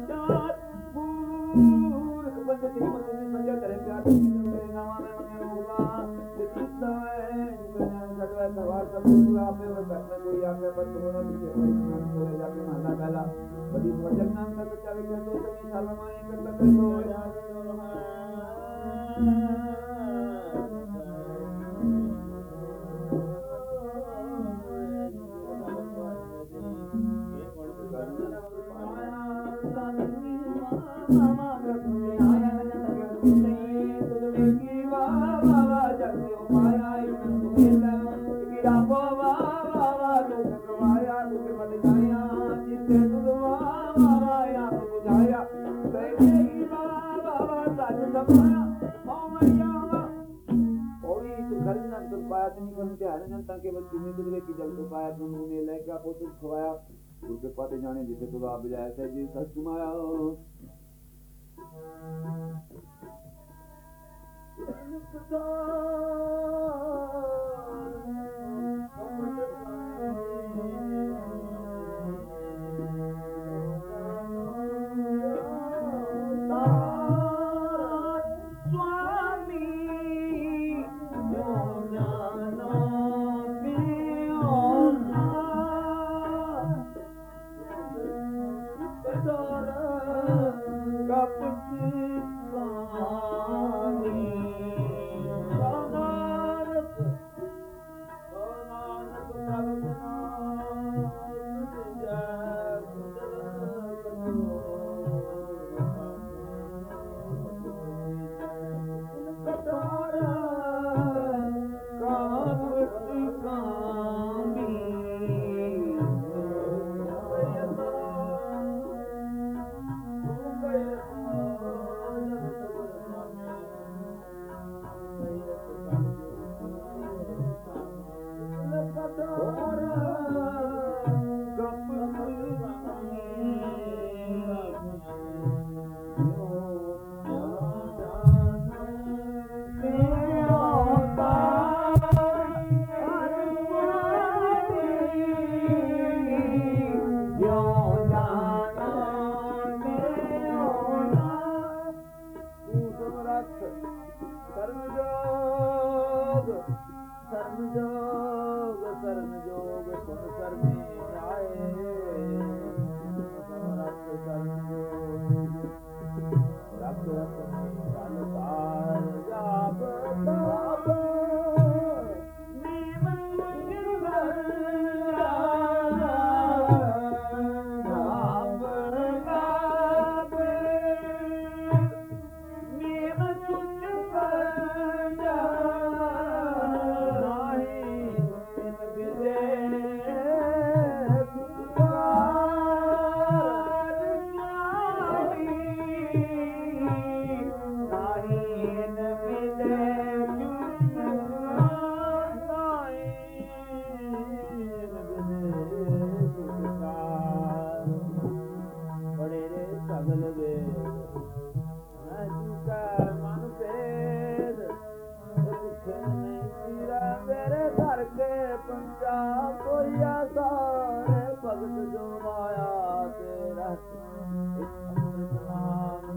ਵਿਚਾਰ ਪੂਰ ਬੰਦੇ ਤੇ ਮਨ ਮੰਜਾ ਕਰੇ ਪਿਆਰ ਤੇ ਨਾਮਾ ਮੈਂ ਮਨ ਰੋਗਾ ਤੇ ਕਿਤਾ ਹੈ ਜਗਵਾ ਸਵਾਰ ਸਭ ਪੂਰਾ ਆਪੇ ਉਹ ਕਰਨੇ ਕੋਈ ਆਗੇ ਬੰਦ ਹੋਣਾ ਵੀ ਹੈ ਹੋਏ ਜਾ ਕੇ ਮਹਲਾ ਪਹਿਲਾ ਬਦੀ ਵਜਨ ਨਾਮ ਦਾ ਬਚਾਵੇ ਕਰ ਦੋ ਤੇ ਸਾਲਾ ਮਾਏ ਕਰ ਲਗਾ ਦੋ ਯਾਰ कर्म के हर जनता केवल तुम्हें तुझे की जल को पाया तुम उन्हें लय का पोतुल खवाया उसके पते जाने जिसे तुम आप जाया सही सच तुमाया Thank you. Oh. ਕਿਨੇ ਕੀਰਾ ਮੇਰੇ ਘਰ ਕੇ ਮਾਇਆ ਤੇ ਰਸ ਅੰਮ੍ਰਿਤ ਨਾਮ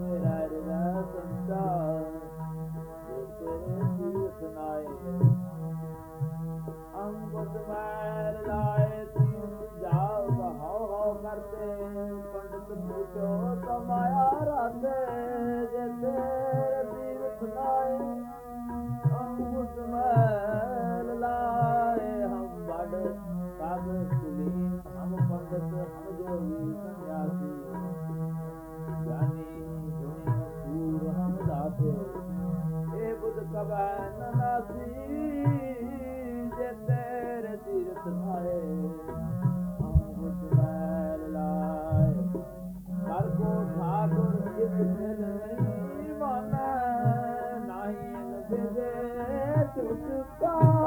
ਕਰਦੇ। ਪੰਡਤ ਪੂਜੋ ਤਮਾਇਆ ਰਾਤੇ ਮੈਲ ਲਾਏ ਹਮ ਬੜ ਸਭ ਸੁਣੀ, ਹਮ ਪੰਡਤ, ਹਮ ਜੋਗੀ ਸੰਿਆਸੀ ਗਿਆਨੀ ਗੁਣੀ ਸੂਰ ਹਮ ਦਾਤੇ ਇਹ ਬੁੱਧ ਕਬੈ ਨਾਸੀ, ਜੇ ਤੇਰੇ ਤੀਰਥ ਆਏ, ਹਮ ਬੁੱਧ ਮੈਲ ਲਾਏ। ਕਰ ਕੋ ਠਾਕੁਰ ਜਿਤ ਮਿਲ ਨਹੀਂ goodbye.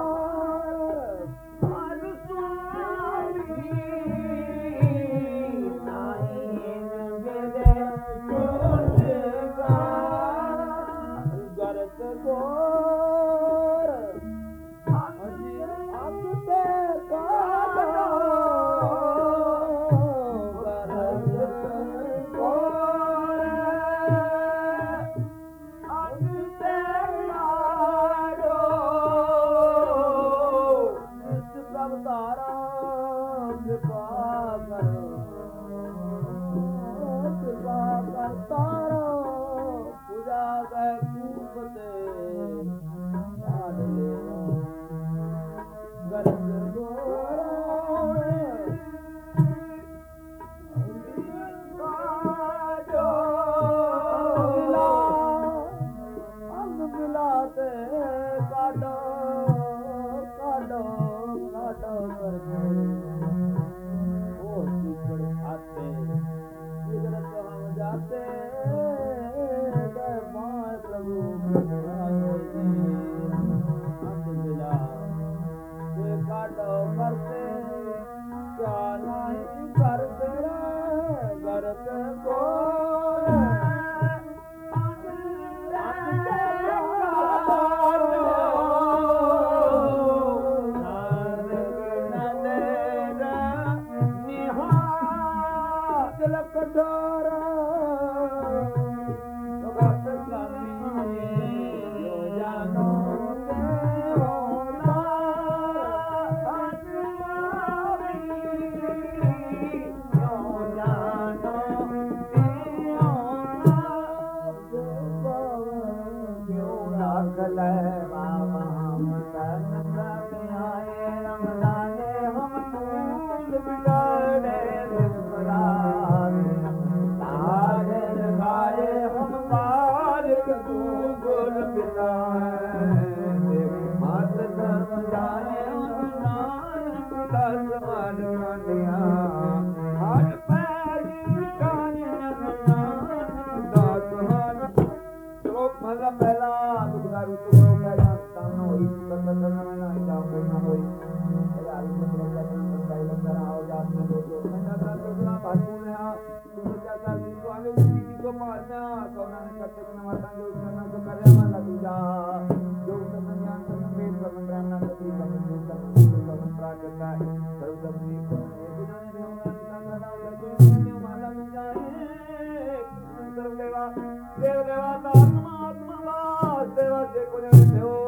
देव देवा كونان تک نہ وران جو